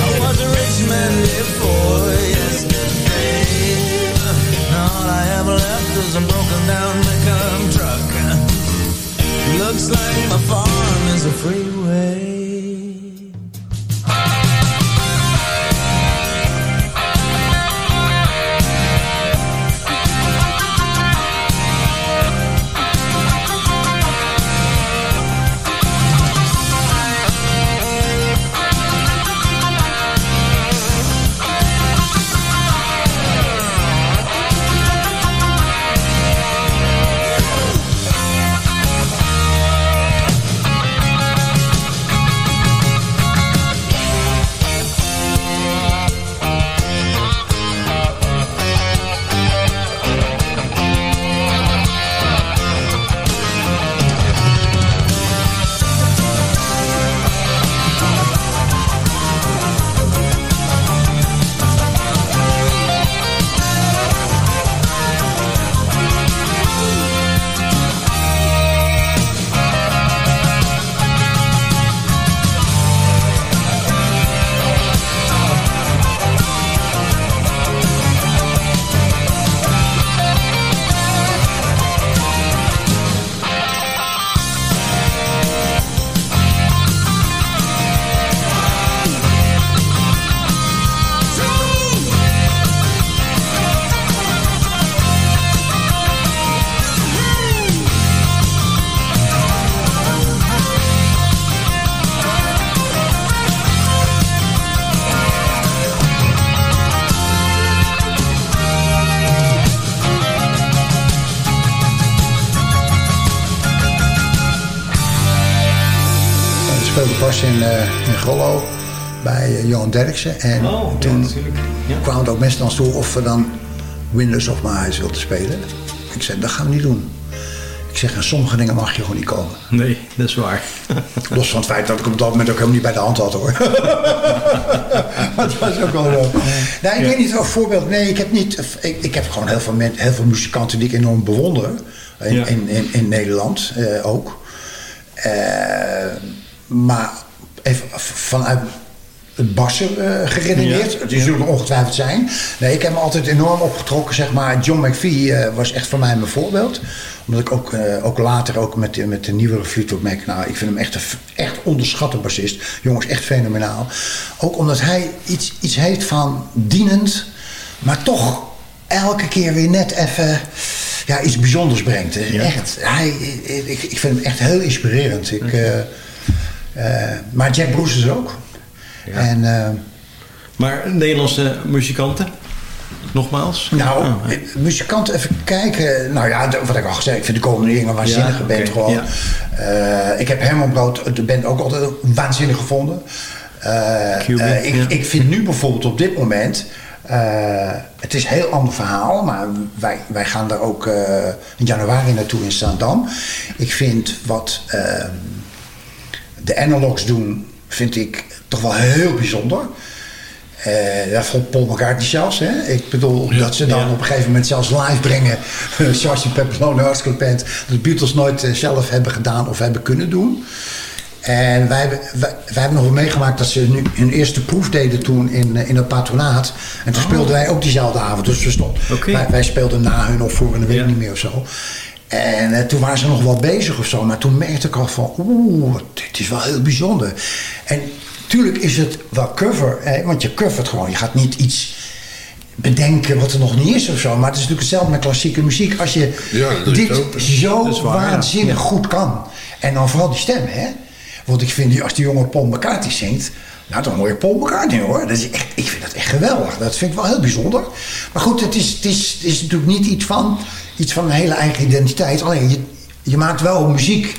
I was a rich man before yesterday. All I have left is a broken down pickup truck. Looks like my farm is a freeway. In, eh in Grollo bij eh, Johan Derksen. En Oh, toen. Ja. kwamen er ook mensen naar toe of we dan Windows of My Eyes wilden spelen. Ik zei, dat gaan we niet doen. Ik zeg, aan sommige dingen mag je gewoon niet komen. Nee, dat is waar. Los van het feit dat ik op dat moment ook helemaal niet bij de hand had hoor. maar het was ook wel zo. Nou, ik weet niet of voorbeeld. Nee, ik heb niet. Ik, ik heb gewoon heel veel, men, heel veel muzikanten die ik enorm bewonder. In, Ja. in, in, in Nederland eh, ook. Eh, maar even vanuit het bassen eh, geredeneerd. Het zullen er ongetwijfeld zijn. Nee, ik heb me altijd enorm opgetrokken. Zeg maar, John McVie eh, was echt voor mij mijn voorbeeld. Omdat ik ook, eh, ook later ook met, de- met de nieuwere Fleetwood Mac... Nou, ik vind hem echt een echt onderschatte bassist. Jongens, echt fenomenaal. Ook omdat hij iets, iets heeft van dienend... maar toch elke keer weer net even ja, iets bijzonders brengt. Echt, hij, ik, ik vind hem echt heel inspirerend. Ik, maar Jack Bruce is er ook. En, eh, Maar Nederlandse muzikanten? Nogmaals? nou, Oh, eh, muzikanten even kijken. Nou ja, wat ik al gezegd, ik vind de komende dingen een waanzinnige Ja, band gewoon. ja. Eh, ik heb Herman Brood, de band, ook altijd waanzinnig gevonden. Eh, eh, ik, ja. ik vind nu bijvoorbeeld op dit moment. eh, het is een heel ander verhaal, maar wij, wij gaan daar ook eh, in januari naartoe in Zaandam. Ik vind wat eh, de analogs doen, vind ik toch wel heel bijzonder. Eh dat vond Paul McCartney zelfs. Hè? Ik bedoel, dat ze dan op een gegeven moment zelfs live brengen. Sgt. Pepper's Lonely Hearts Club Band. Dat de Beatles nooit eh, zelf hebben gedaan of hebben kunnen doen. En wij, hebben- wij, wij hebben nog wel meegemaakt dat ze nu hun eerste proef deden toen in, eh, in het patronaat. En toen speelden wij ook diezelfde avond. Dus we stonden, wij, wij speelden na hun of voor een week niet meer of zo. En eh, toen waren ze nog wel bezig of zo. Maar toen merkte ik al van, oeh, dit is wel heel bijzonder. En tuurlijk is het wel cover. Hè, want je covert gewoon. Je gaat niet iets bedenken wat er nog niet is of zo. Maar het is natuurlijk hetzelfde met klassieke muziek. Als je Ja, dit zo waar, waanzinnig Ja. goed kan. En dan vooral die stem, hè. Want ik vind, die, als die jongen Paul McCartney zingt... Nou, dan hoor je Paul McCartney, hoor. Dat is echt, ik vind dat echt geweldig. Dat vind ik wel heel bijzonder. Maar goed, het is, het is, het is natuurlijk niet iets van, iets van een hele eigen identiteit. Alleen, je, je maakt wel muziek...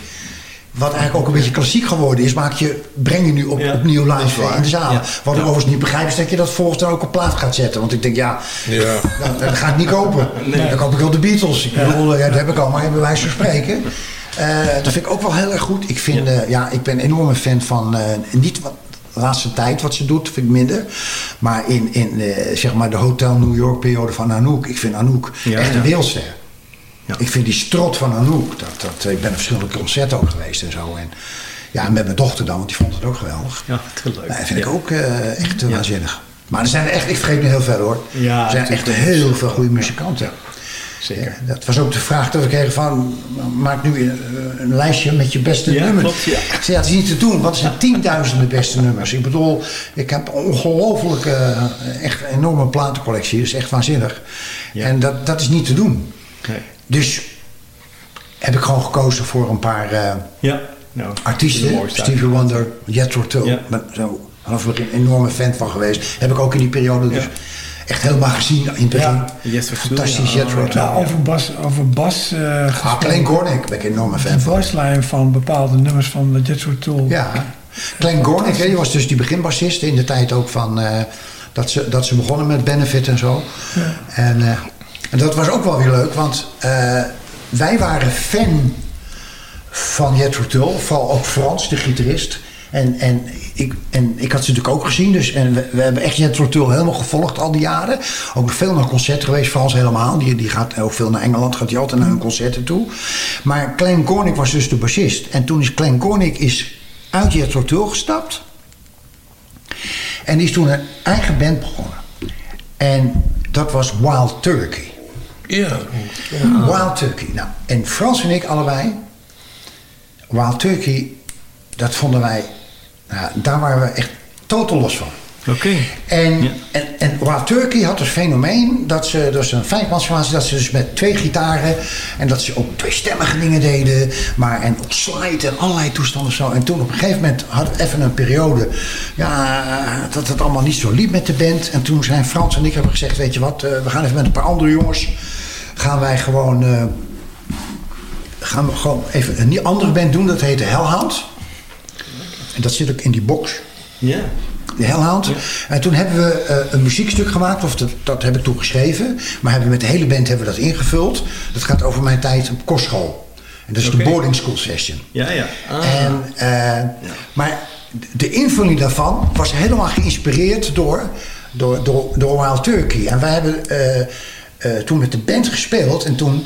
Wat eigenlijk ook een beetje klassiek geworden is, maak je, breng je nu op, opnieuw live in de zaal. Ja. Wat ik overigens niet begrijp, is dat je dat volgens dan ook op plaat gaat zetten. Want ik denk, ja, Ja. nou, dat ga ik niet kopen. Dan koop ik wel de Beatles. Ik bedoel, ja, dat heb ik al, maar bij wijze van spreken. Eh, dat vind ik ook wel heel erg goed. Ik, vind, eh, ja, ik ben een enorme fan van, eh, niet wat, de laatste tijd wat ze doet, vind ik minder. Maar in, in eh, zeg maar de Hotel New York periode van Anouk. Ik vind Anouk Ja, echt een ja. Ik vind die strot van Anouk, dat, dat, ik ben op verschillende concerten ook geweest en zo. En, ja, met mijn dochter dan, want die vond het ook geweldig. Ja, te leuk. Dat vind ik ook eh, echt eh, waanzinnig. Maar er zijn er echt, ik vergeet nu heel veel hoor. Ja, er zijn echt heel veel goede muzikanten. Zeker. Ja, dat was ook de vraag dat we kregen van, maak nu een, een lijstje met je beste Ja, nummers. klopt, ja. Ik zei, het is niet te doen, want er zijn tienduizenden beste nummers. Ik bedoel, ik heb een ongelooflijke, eh, echt een enorme platencollectie. Dat is echt waanzinnig. En dat, dat is niet te doen. Nee. Dus heb ik gewoon gekozen voor een paar eh, Ja. Nou, de artiesten. Stevie Wonder, Jethro Tull. Ja. Ik ben zo vanaf het begin een enorme fan van geweest. Heb ik ook in die periode dus echt helemaal gezien in het begin. Ja. Tull, Fantastisch, ja. Jethro Tull. Nou, over bas, over bas eh Ah. Glenn Gornick ben ik een enorme fan De van. baslijn van bepaalde nummers van de Jethro Tull. Ja. Glenn Gornick, hè, die was dus die beginbassist in de tijd ook van... eh, dat, ze, dat ze begonnen met Benefit en zo. En, eh, en dat was ook wel weer leuk, want eh, wij waren fan van Jethro Tull. Vooral ook Frans, de gitarist. En, en, ik, en ik had ze natuurlijk ook gezien. Dus, en we, we hebben echt Jethro Tull helemaal gevolgd al die jaren. Ook veel naar concerten geweest, Frans helemaal. Die, die gaat ook veel naar Engeland, gaat hij altijd naar hun concerten toe. Maar Glenn Gornick was dus de bassist. En toen is Glenn Gornick is uit Jethro Tull gestapt. En die is toen een eigen band begonnen. En dat was Wild Turkey. Ja. Wild Turkey. Nou, en Frans en ik allebei. Wild Turkey, dat vonden wij. Nou, daar waren we echt totaal los van. Oké. En, en, en Wild Turkey had dus fenomeen dat ze, dat is een vijfmansformatie, dat ze dus met twee gitaren en dat ze ook tweestemmige dingen deden, maar en ook slide en allerlei toestanden zo. En toen op een gegeven moment had het even een periode, ja, dat het allemaal niet zo liep met de band. En toen zijn Frans en ik hebben gezegd, weet je wat, eh, we gaan even met een paar andere jongens, gaan wij gewoon, eh, gaan we gewoon even een andere band doen, dat heette Hellhound. En dat zit ook in die box. Ja. De Hellhound. En toen hebben we eh, een muziekstuk gemaakt, of dat, dat heb ik toen geschreven. Maar hebben we met de hele band hebben we dat ingevuld. Dat gaat over mijn tijd op kostschool. En dat is de boarding school session. Ja, ja. Ah. En, eh, Maar de invulling daarvan was helemaal geïnspireerd door, door, door, door Wild Turkey. En wij hebben eh, toen met de band gespeeld. En toen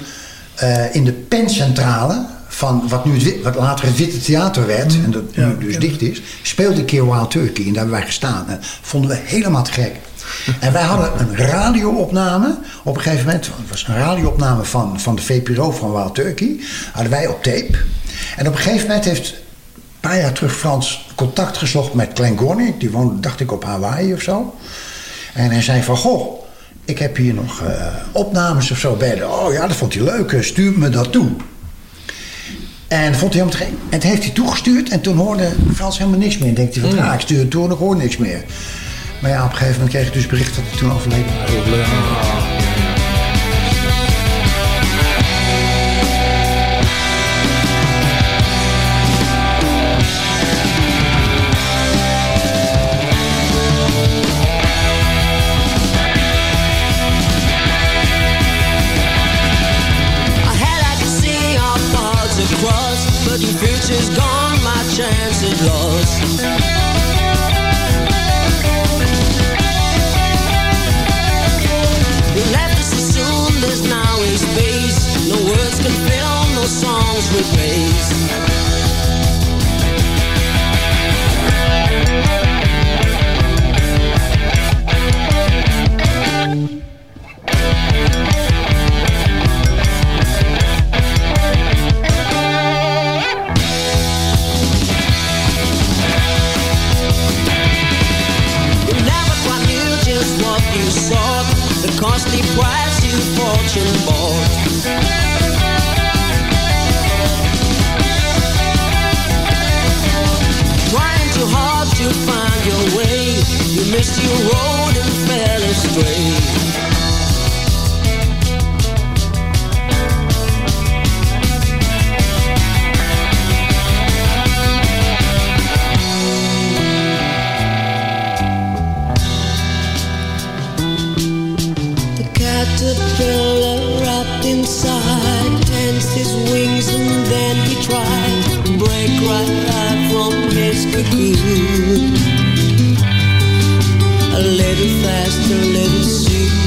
eh, in de pencentrale van wat, nu het, wat later het Witte Theater werd. En dat nu dus dicht is. Speelde een keer Wild Turkey. En daar hebben wij gestaan. En dat vonden we helemaal te gek. En wij hadden een radioopname. Op een gegeven moment, het was een radioopname van, van de VPRO van Wild Turkey. Hadden wij op tape. En op een gegeven moment heeft een paar jaar terug Frans contact gezocht met Glenn Gornick. Die woonde, dacht ik, op Hawaii of zo. En hij zei van, goh, ik heb hier nog eh, opnames of zo bij de... Oh ja, dat vond hij leuk, eh, stuur me dat toe. En dat vond hij helemaal te gek. En toen heeft hij toegestuurd en toen hoorde Frans helemaal niks meer. En denkt hij van, ja, ik stuur het toe en ik hoor niks meer. Maar ja, op een gegeven moment kreeg ik dus bericht dat hij toen overleden was. she's gone, my chance is lost. You left us soon, there's now is space. No words can fill, no songs replace. Missed your road and fell astray. Inside his wings and then he tried to break right out from his cocoon. A little faster, a little soon.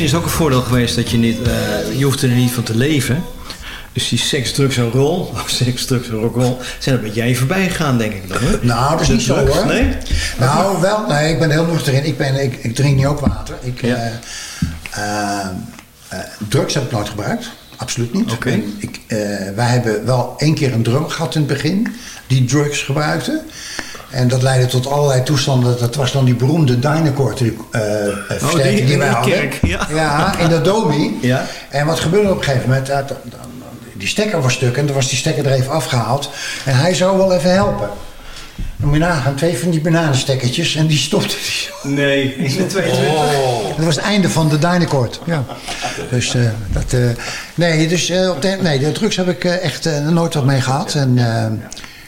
Misschien is het ook een voordeel geweest dat je niet... eh, je hoeft er niet van te leven. Dus die seks, drugs en roll, of seks, drugs en rock'n'roll... zijn er met jij voorbij gegaan, denk ik dan. Hè? Nou, dat is niet zo hoor. Nee? Nou, wel, nee, ik ben heel nuchter in. Ik, ben, ik, ik drink niet ook water. Ik, eh, eh, drugs heb ik nooit gebruikt. Absoluut niet. Oké. Ik, wij hebben wel één keer een drummer gehad in het begin die drugs gebruikte. En dat leidde tot allerlei toestanden. Dat was dan die beroemde Dynacord eh, versterker die die, in wij de hadden. kerk, ja. in de domi. Ja. En wat gebeurde op een gegeven moment? Die stekker was stuk en dan was die stekker er even afgehaald. En hij zou wel even helpen. Dan moet je nagaan, twee van die bananenstekkertjes en die stopte die. Nee, is het twee Dat was het einde van de Dynacord. Ja. Dus eh, dat. nee, dus op de, nee, de drugs heb ik echt nooit wat mee gehad. En,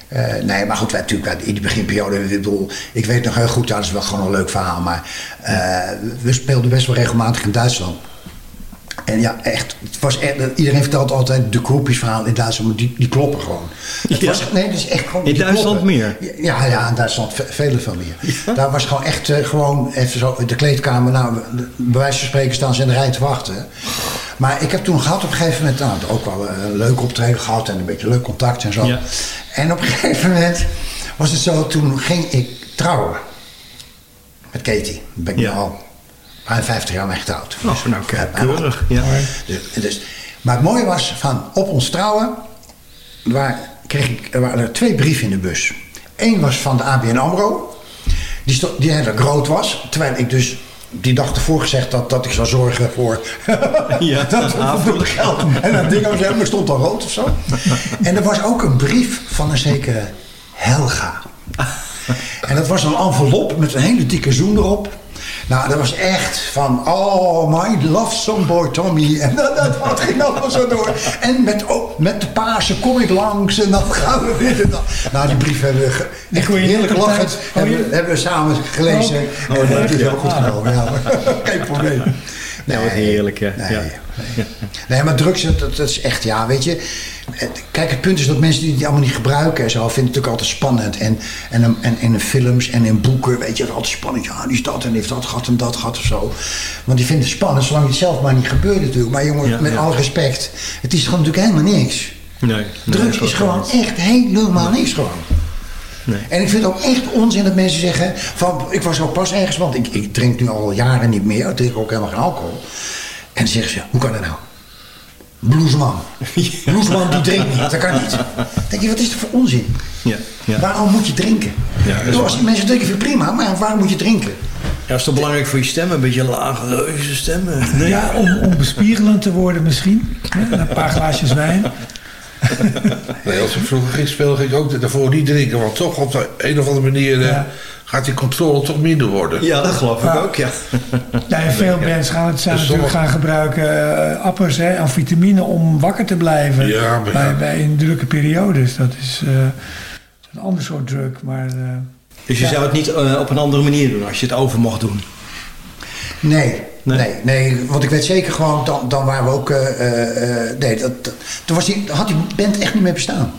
eh, nee, maar goed, wij, natuurlijk in die beginperiode, ik bedoel, ik weet nog heel goed, dat is wel gewoon een leuk verhaal, maar eh, we speelden best wel regelmatig in Duitsland. En ja, echt, het was echt, iedereen vertelt altijd de groepjesverhaal in Duitsland, maar die, die kloppen gewoon. Het Ja? was, nee, dat is echt gewoon. In Duitsland kloppen. meer? Ja, ja, in Duitsland ve- vele veel meer. Daar was gewoon echt eh, gewoon even zo, de kleedkamer, nou, de- bij wijze van spreken staan ze in de rij te wachten. Maar ik heb toen gehad op een gegeven moment, nou, ook wel een leuk optreden gehad en een beetje leuk contact en zo. Ja. En op een gegeven moment was het zo, toen ging ik trouwen. Met Katie. Ben ik nu al ruim 50 jaar mee getrouwd. Oh, nou, kijk, keurig. Ja. Dus, dus, maar het mooie was, van op ons trouwen waar, kreeg ik, er waren er twee brieven in de bus. Eén was van de ABN AMRO, die, sto- die heel groot was. Terwijl ik dus die dag ervoor gezegd had dat ik zou zorgen voor Ja, dat voor geld. En dat ding was helemaal stond al rood of zo. En er was ook een brief van een zekere Helga. En dat was een envelop met een hele dikke zoen erop. Nou, dat was echt van, oh, my love song boy Tommy. En dat, dat, dat ging allemaal zo door. En met, oh, met de Pasen kom ik langs en dan gaan we weer. Nou, die brief hebben we echt heerlijk lachend. Oh, hebben, we- hebben we samen gelezen. Oh, en dat is ja. ook goed genomen. Ja. Geen probleem. Ja, wat heerlijk, ja. Nee. ja. Nee, maar drugs, dat, dat is echt, ja, weet je. Kijk, het punt is dat mensen die die allemaal niet gebruiken en zo, vinden het natuurlijk altijd spannend. En, en, en, en in films en in boeken, weet je, het is altijd spannend. Ja, die is dat en heeft dat gehad en dat gehad of zo. Want die vinden het spannend, zolang het zelf maar niet gebeurt natuurlijk. Maar jongen, Ja, met ja. alle respect, het is gewoon natuurlijk helemaal niks. Nee, nee, Drugs is gewoon echt helemaal niks gewoon. Nee. En ik vind het ook echt onzin dat mensen zeggen van, ik was ook pas ergens, want ik, ik drink nu al jaren niet meer, ik drink ook helemaal geen alcohol. En dan zeggen ze, hoe kan dat nou? Bluesman. Bluesman die drinkt niet, dat kan niet. Dan denk je, wat is dat voor onzin? Ja, ja. Waarom moet je drinken? Ja, als mensen drinken vind prima, maar waarom moet je drinken? Ja, is toch belangrijk voor je stem? Een beetje lage, leuze stemmen. Nee. Ja, om, om bespiegelend te worden misschien. Hè, Een paar glaasjes wijn. Nee, als ik vroeger ging spelen, ging ik ook daarvoor niet drinken. Want toch op de een of andere manier eh, Ja. Gaat die controle toch minder worden. Ja, dat geloof ik ook, ja. Ja, en veel bands gaan het zijn Dus natuurlijk gaan gebruiken eh, appers hè, en vitamine om wakker te blijven Ja, maar bij, ja. bij in drukke periodes. Dat is eh, een ander soort druk, maar eh, Dus je Ja. zou het niet eh, op een andere manier doen als je het over mocht doen. Nee, Nee? nee, nee, want ik weet zeker gewoon, dan, dan waren we ook, eh, eh, eh, nee, dat, dat- toen was die, had die band echt niet meer bestaan.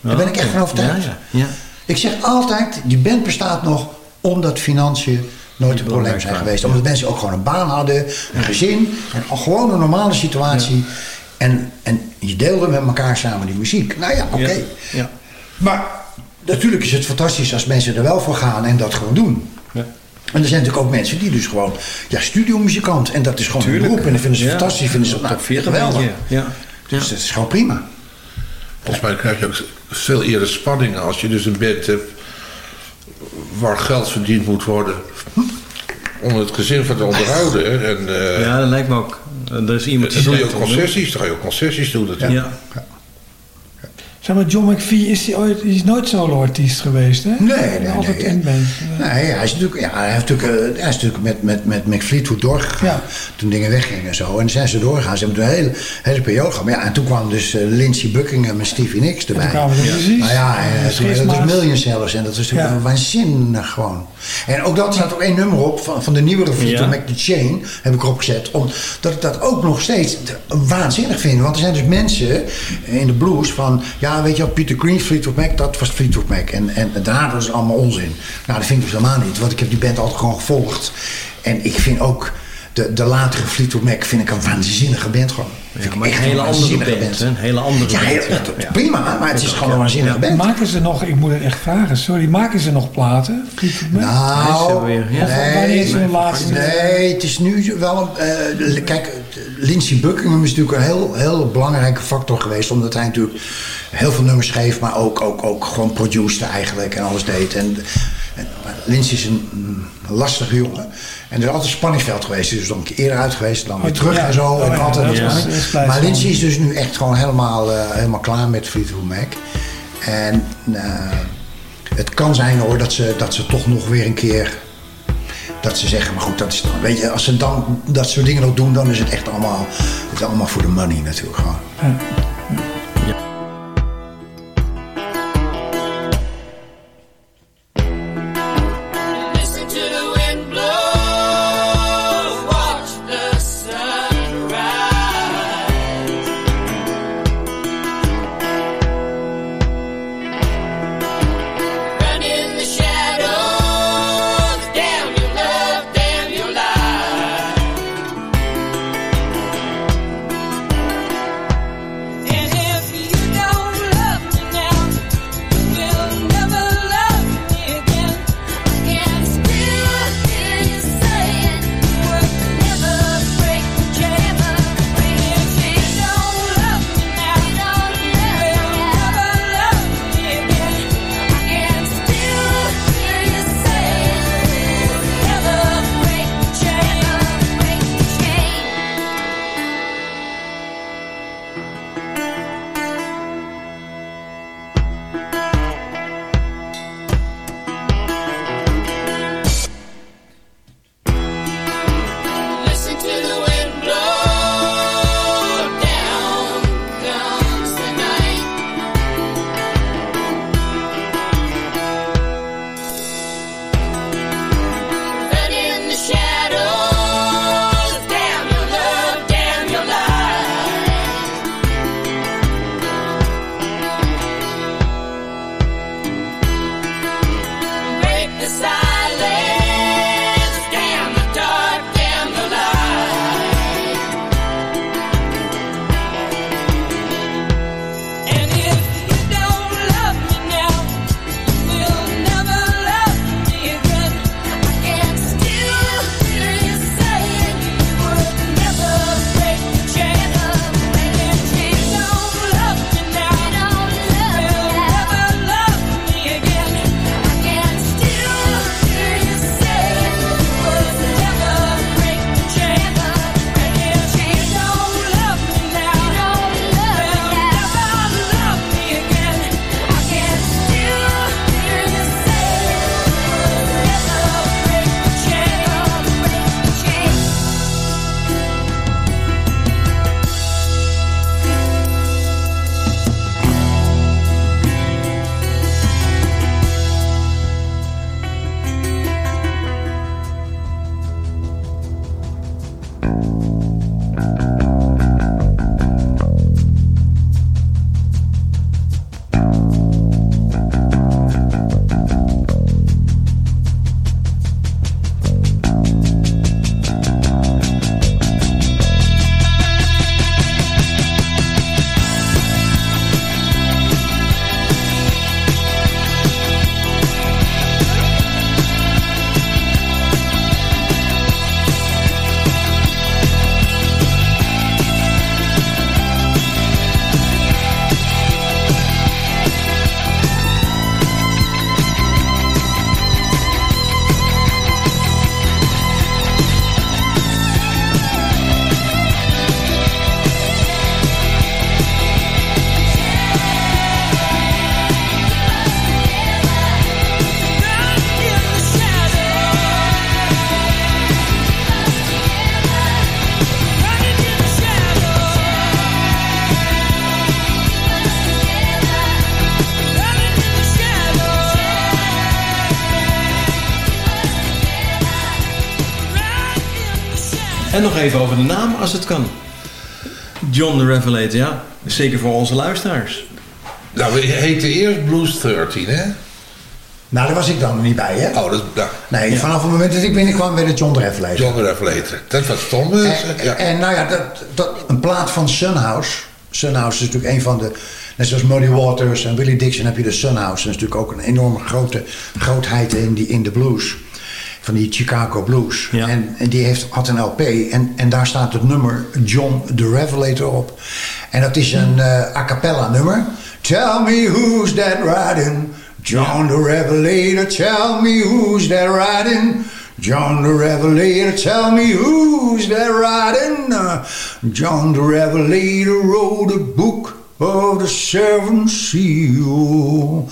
Daar ben ik echt van overtuigd. Ja, ja. ja. Ik zeg altijd, die band bestaat nog omdat financiën nooit een probleem zijn geweest. Omdat mensen ook gewoon een baan hadden, een gezin, en gewoon een normale situatie. En, en je deelde met elkaar samen die muziek. Nou ja, oké. Ja. Ja. Maar natuurlijk is het fantastisch als mensen er wel voor gaan en dat gewoon doen. Ja. En er zijn natuurlijk ook mensen die dus gewoon, ja, studiomuzikant. En dat is gewoon Tuurlijk. een beroep. En dat vinden ze Ja. fantastisch. Vinden ze nou, 40 geweldig. Ja. Dus dat is gewoon prima. Volgens mij krijg je ook veel eerder spanning als je dus een band hebt waar geld verdiend moet worden. Om het gezin van te onderhouden. hè. En, eh, ja, dat lijkt me ook. Er is iemand dan doe je ook concessies. Dan ga je ook concessies doen natuurlijk. Ja. Zeg maar, John McVie is, die ooit, is nooit solo-artiest geweest, hè? Nee, nee, Altijd nee. in band. Nee, hij is natuurlijk, ja, hij heeft natuurlijk, eh, hij is natuurlijk met, met, met, met Fleetwood doorgegaan. Ja. Toen dingen weggingen en zo. En toen zijn ze doorgegaan. Ze hebben toen een hele, hele periode gehad. Maar ja, en toen kwam dus eh, Lindsey Buckingham en Stevie Nicks erbij. toen kwamen de muziek. Nou ja, en, Ja, toen- dat is schisma's. Million Sellers. En dat is natuurlijk Ja. waanzinnig gewoon. En ook dat staat ook één nummer op van, van de nieuwere Fleetwood Ja. Mac, The Chain. Heb ik erop gezet. Omdat ik dat ook nog steeds waanzinnig vind. Want er zijn dus mensen in de blues van... Ja, weet je wel, Peter Green, Fleetwood Mac, dat was Fleetwood Mac. En, en daarna was het allemaal onzin. Nou, dat vind ik dus helemaal niet. Want ik heb die band altijd gewoon gevolgd. En ik vind ook de, de latere Fleetwood Mac vind ik een waanzinnige band gewoon. Ik maar een hele andere band, hè? Een hele andere Ja, band. Ja. prima, maar het is gewoon een waanzinnige band. Maken ze nog, ik moet het echt vragen, sorry, maken ze nog platen? Fleetwood Mac? Nou, laatste? Nee, het is nu wel een... eh, kijk, Lindsey Buckingham is natuurlijk een heel, heel belangrijke factor geweest. Omdat hij natuurlijk heel veel nummers schreef, maar ook, ook, ook gewoon produceerde eigenlijk en alles deed. En, en Lindsey is een, lastige jongen. En er is altijd spanningsveld geweest. Dus dan een keer eerder uit geweest, dan weer Oh, terug ja. en zo. Oh, en ja, altijd dat Maar van. Lindsey is dus nu echt gewoon helemaal, eh, helemaal klaar met Fleetwood Mac. En eh, het kan zijn hoor dat ze, dat ze toch nog weer een keer dat ze zeggen, maar goed, dat is dan, weet je, als ze dan dat soort dingen nog doen, dan is het echt allemaal, het is allemaal voor de money natuurlijk gewoon. Nog even over de naam, als het kan. John the Revelator, ja. Zeker voor onze luisteraars. Nou, we heten eerst Blues 13, hè? Nou, daar was ik dan niet bij, hè? Oh, dat, ja. Nee, vanaf het moment dat ik binnenkwam werd het John de Revelator. John de Revelator. Dat was Tom. dus, En, ja. en nou ja, dat, dat, een plaat van Sunhouse. Sunhouse is natuurlijk een van de... Net zoals Muddy Waters en Willie Dixon heb je de Sunhouse. Dat is natuurlijk ook een enorme grote grootheid in, die, in de blues. Van die Chicago Blues. En, en die heeft, had een LP. En, en daar staat het nummer John the Revelator op. En dat is een eh, a cappella nummer. Tell me who's that riding? John the Revelator. Tell me who's that riding? John the Revelator, tell me who's that riding? Uh, John the Revelator wrote a book of the seven seal.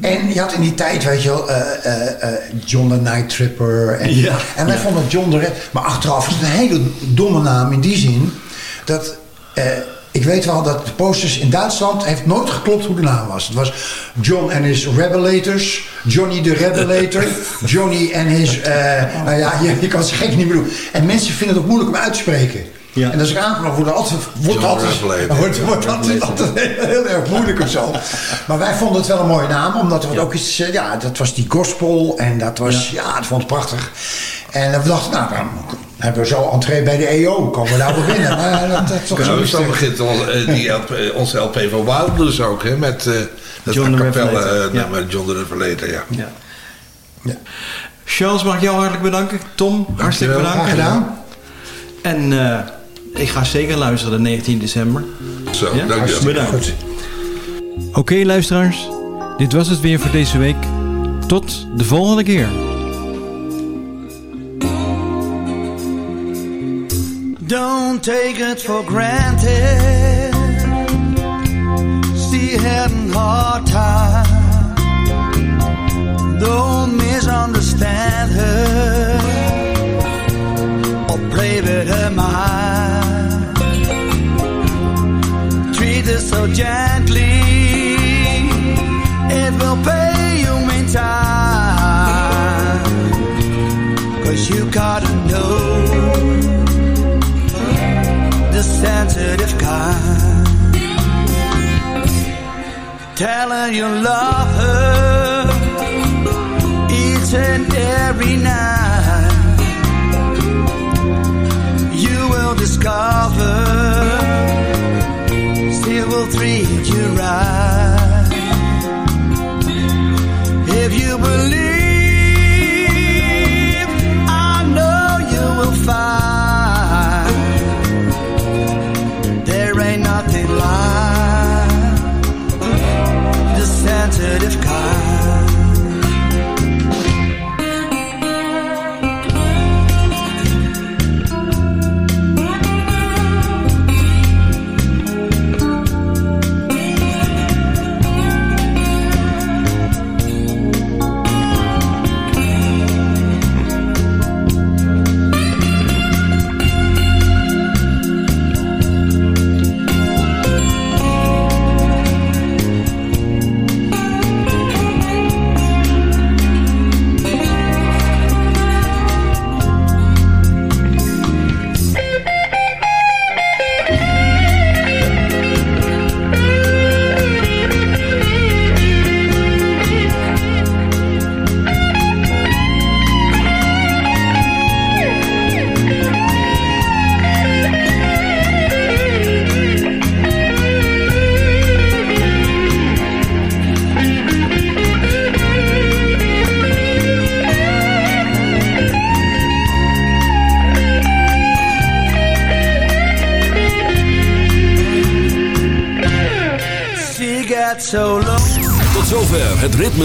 En je had in die tijd, weet je wel, eh, eh, eh, John the Night Tripper. En, Ja. en wij Ja. vonden John the Re- Maar achteraf is het een hele domme naam in die zin dat. ik weet wel dat de posters in Duitsland heeft nooit geklopt hoe de naam was. Het was John en his Revelators, Johnny de Revelator, Johnny en his... nou ja, je, je kan het gek niet bedoelen. En mensen vinden het ook moeilijk om uit te spreken. En als ik aankom, wordt het altijd, wordt altijd, Revelator. wordt, wordt altijd, altijd heel, erg moeilijk of zo. Maar wij vonden het wel een mooie naam, omdat het ook iets... eh, Ja, dat was die gospel en dat was... Ja, dat vond ik prachtig. En we dachten, nou, dan hebben we zo entree bij de EO. Komen we daar wel binnen. Maar dat, dat is toch zo Nou, het. begint ons, eh, die LP, onze LP van Wilders ook, hè, met eh dat John eh, ja. nummer John de Revelator, ja. Ja. Charles, mag ik jou hartelijk bedanken. Tom, hartstikke bedankt. Graag gedaan. En eh, ik ga zeker luisteren de 19 december. Zo, Ja? dankjewel. Bedankt. Oké luisteraars, dit was het weer voor deze week. Tot de volgende keer. Don't take it for granted. Still having hard time. Don't misunderstand her or play with her mind. So gently. It will pay you in time. Cause you gotta know the sensitive kind. Tell her you love her each and every night. She